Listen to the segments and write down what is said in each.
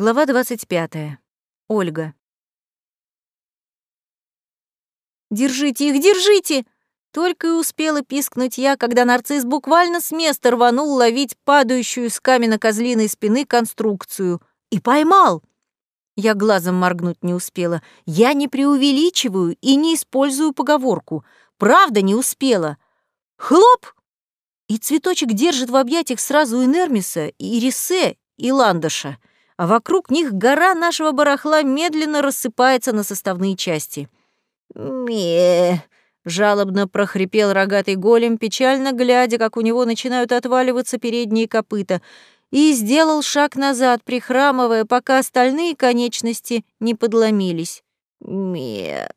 Глава 25. Ольга. «Держите их, держите!» Только и успела пискнуть я, когда нарцисс буквально с места рванул ловить падающую с каменно-козлиной спины конструкцию. И поймал! Я глазом моргнуть не успела. Я не преувеличиваю и не использую поговорку. Правда не успела. Хлоп! И цветочек держит в объятиях сразу и Нермиса, и Ирисе, и Ландыша а вокруг них гора нашего барахла медленно рассыпается на составные части. ме жалобно прохрипел рогатый голем, печально глядя, как у него начинают отваливаться передние копыта, и сделал шаг назад, прихрамывая, пока остальные конечности не подломились. ме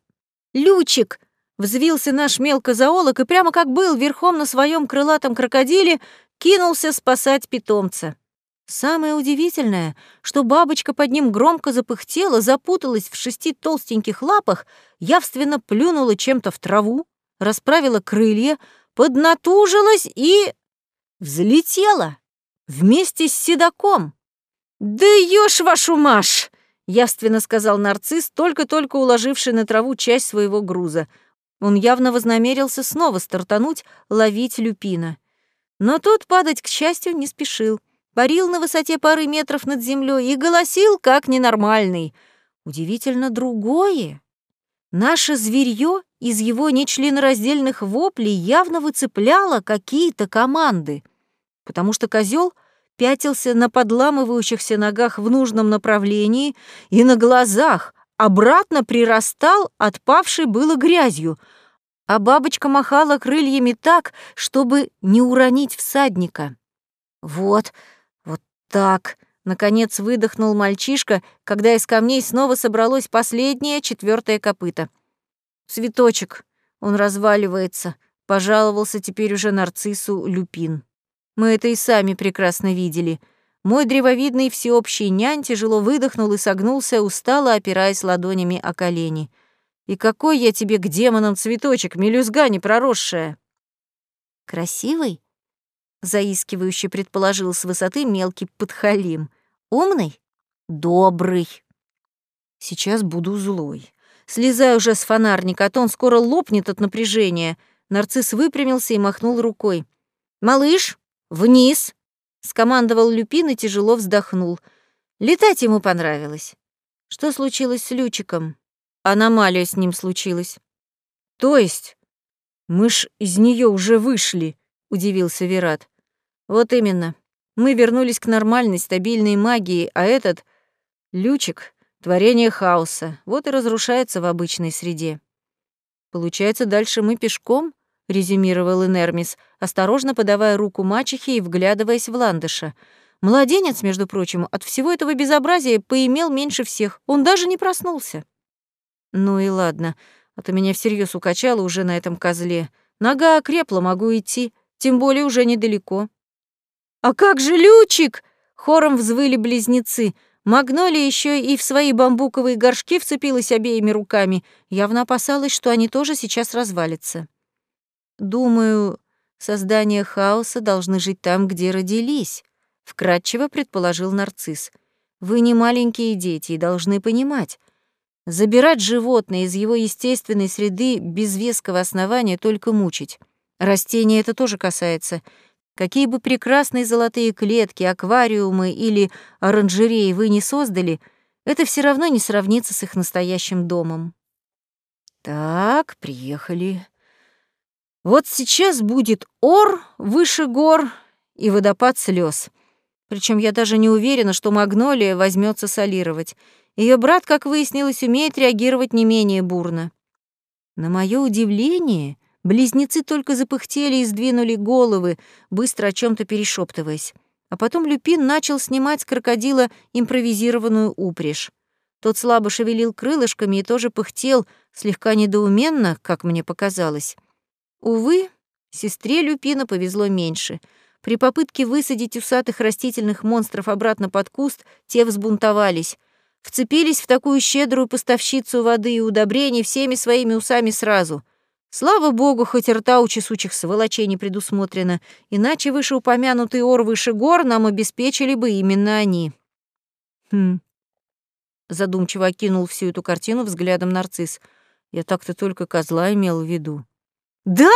«Лючик!» — взвился наш мелкозоолог и прямо как был верхом на своем крылатом крокодиле кинулся спасать питомца. Самое удивительное, что бабочка под ним громко запыхтела, запуталась в шести толстеньких лапах, явственно плюнула чем-то в траву, расправила крылья, поднатужилась и... взлетела вместе с седаком. «Да ешь вашу маш!» — явственно сказал нарцисс, только-только уложивший на траву часть своего груза. Он явно вознамерился снова стартануть, ловить люпина. Но тот падать, к счастью, не спешил — парил на высоте пары метров над землей и голосил, как ненормальный. Удивительно другое. Наше зверье из его нечленораздельных воплей явно выцепляло какие-то команды, потому что козел пятился на подламывающихся ногах в нужном направлении и на глазах обратно прирастал отпавшей было грязью, а бабочка махала крыльями так, чтобы не уронить всадника. Вот, так, наконец выдохнул мальчишка, когда из камней снова собралось последнее, четвертое копыто. Цветочек, он разваливается, пожаловался теперь уже нарциссу Люпин. Мы это и сами прекрасно видели. Мой древовидный всеобщий нянь тяжело выдохнул и согнулся, устало опираясь ладонями о колени. «И какой я тебе к демонам цветочек, мелюзга непроросшая!» «Красивый?» Заискивающе предположил с высоты мелкий подхалим. Умный? Добрый. Сейчас буду злой. Слезай уже с фонарника, а то он скоро лопнет от напряжения. Нарцисс выпрямился и махнул рукой. «Малыш, вниз!» — скомандовал Люпин и тяжело вздохнул. Летать ему понравилось. Что случилось с Лючиком? Аномалия с ним случилась. То есть? Мы ж из нее уже вышли, удивился Верат. Вот именно. Мы вернулись к нормальной, стабильной магии, а этот лючик — творение хаоса, вот и разрушается в обычной среде. Получается, дальше мы пешком, — резюмировал Энермис, осторожно подавая руку мачехе и вглядываясь в ландыша. Младенец, между прочим, от всего этого безобразия поимел меньше всех. Он даже не проснулся. Ну и ладно, а то меня всерьез укачало уже на этом козле. Нога окрепла, могу идти, тем более уже недалеко. «А как же Лючик?» — хором взвыли близнецы. Магнолия еще и в свои бамбуковые горшки вцепилась обеими руками, явно опасалась, что они тоже сейчас развалятся. «Думаю, создания хаоса должны жить там, где родились», — вкратчиво предположил нарцисс. «Вы не маленькие дети и должны понимать. Забирать животное из его естественной среды без веского основания только мучить. Растения это тоже касается — Какие бы прекрасные золотые клетки, аквариумы или оранжереи вы не создали, это все равно не сравнится с их настоящим домом. Так, приехали. Вот сейчас будет ор выше гор и водопад слез. Причем я даже не уверена, что Магнолия возьмется солировать. Ее брат, как выяснилось, умеет реагировать не менее бурно. На мое удивление, Близнецы только запыхтели и сдвинули головы, быстро о чем то перешептываясь. А потом Люпин начал снимать с крокодила импровизированную упряжь. Тот слабо шевелил крылышками и тоже пыхтел, слегка недоуменно, как мне показалось. Увы, сестре Люпина повезло меньше. При попытке высадить усатых растительных монстров обратно под куст, те взбунтовались. Вцепились в такую щедрую поставщицу воды и удобрений всеми своими усами сразу — Слава богу, хоть рта у чесучих сволочей не предусмотрено, иначе вышеупомянутый ор выше гор нам обеспечили бы именно они. Хм, задумчиво окинул всю эту картину взглядом нарцисс. Я так-то только козла имел в виду. Да?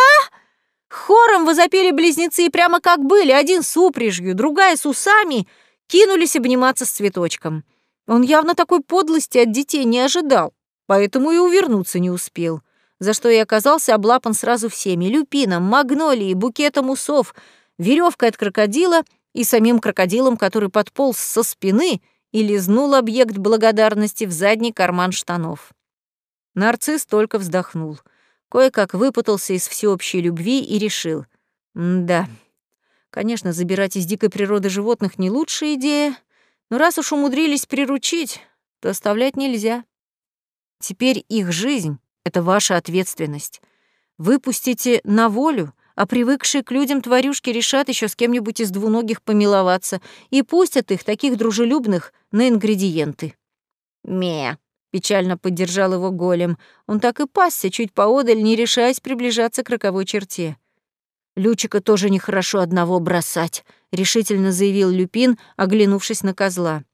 Хором возопили близнецы, прямо как были, один с упряжью, другая с усами, кинулись обниматься с цветочком. Он явно такой подлости от детей не ожидал, поэтому и увернуться не успел, за что и оказался облапан сразу всеми — люпином, магнолией, букетом усов, веревкой от крокодила и самим крокодилом, который подполз со спины и лизнул объект благодарности в задний карман штанов. Нарцисс только вздохнул — кое-как выпутался из всеобщей любви и решил. Да, конечно, забирать из дикой природы животных не лучшая идея, но раз уж умудрились приручить, то оставлять нельзя. Теперь их жизнь — это ваша ответственность. Выпустите на волю, а привыкшие к людям тварюшки решат еще с кем-нибудь из двуногих помиловаться и пустят их, таких дружелюбных, на ингредиенты. Ме, Печально поддержал его голем. Он так и пасся чуть поодаль, не решаясь приближаться к роковой черте. «Лючика тоже нехорошо одного бросать», — решительно заявил Люпин, оглянувшись на козла.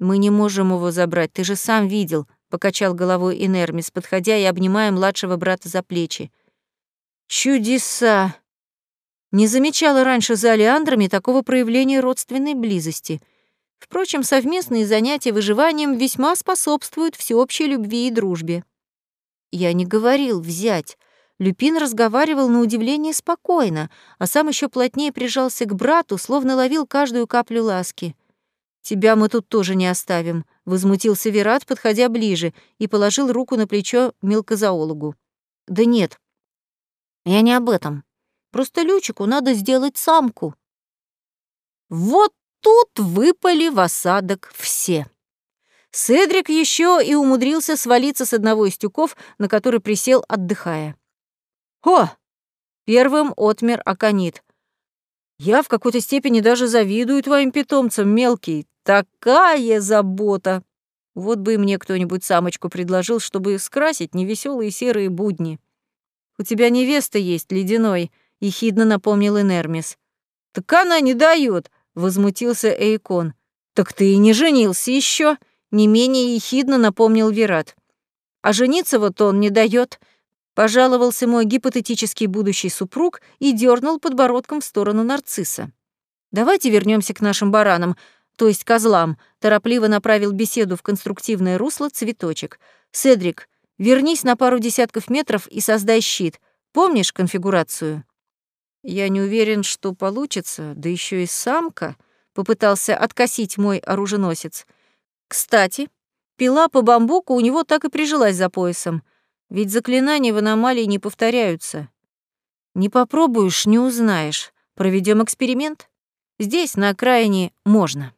«Мы не можем его забрать, ты же сам видел», — покачал головой Инермис, подходя и обнимая младшего брата за плечи. «Чудеса!» Не замечала раньше за Алеандрами такого проявления родственной близости — Впрочем, совместные занятия выживанием весьма способствуют всеобщей любви и дружбе. Я не говорил взять. Люпин разговаривал на удивление спокойно, а сам еще плотнее прижался к брату, словно ловил каждую каплю ласки. «Тебя мы тут тоже не оставим», — возмутился Верат, подходя ближе, и положил руку на плечо мелкозоологу. «Да нет, я не об этом. Просто Лючику надо сделать самку». «Вот тут выпали в осадок все. Седрик еще и умудрился свалиться с одного из тюков, на который присел, отдыхая. «О!» — первым отмер Аконит. «Я в какой-то степени даже завидую твоим питомцам, мелкий. Такая забота! Вот бы и мне кто-нибудь самочку предложил, чтобы скрасить невеселые серые будни. У тебя невеста есть, ледяной», — ехидно напомнил Энермис. «Так она не дает, возмутился Эйкон. Так ты и не женился еще, не менее ехидно напомнил Вират. А жениться вот он не дает. Пожаловался мой гипотетический будущий супруг и дернул подбородком в сторону нарцисса. Давайте вернемся к нашим баранам, то есть козлам, торопливо направил беседу в конструктивное русло цветочек. Седрик, вернись на пару десятков метров и создай щит. Помнишь конфигурацию? Я не уверен, что получится, да еще и самка, попытался откосить мой оруженосец. Кстати, пила по бамбуку у него так и прижилась за поясом, ведь заклинания в аномалии не повторяются. Не попробуешь, не узнаешь. Проведем эксперимент? Здесь, на окраине, можно.